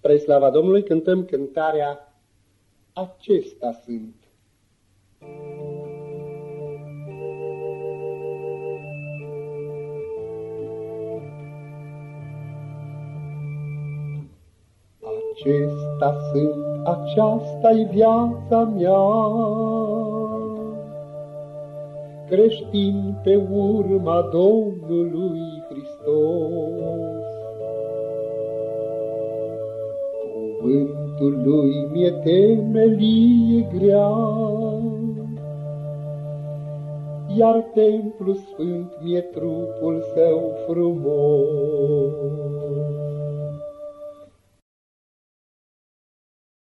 Spre slava Domnului cântăm cântarea Acesta sunt. Acesta sunt, aceasta-i viața mea, Creștin pe urma Domnului Cuvântul lui mi-e temelie grea, Iar templu sfânt mi-e trupul său frumos.